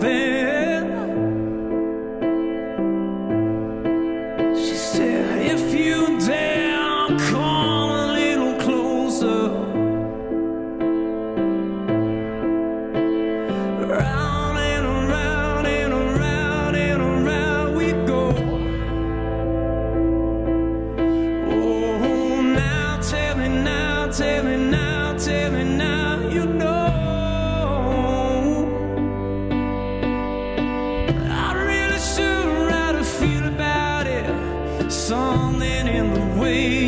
fair. away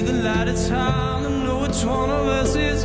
see the light of time and know which one of us is.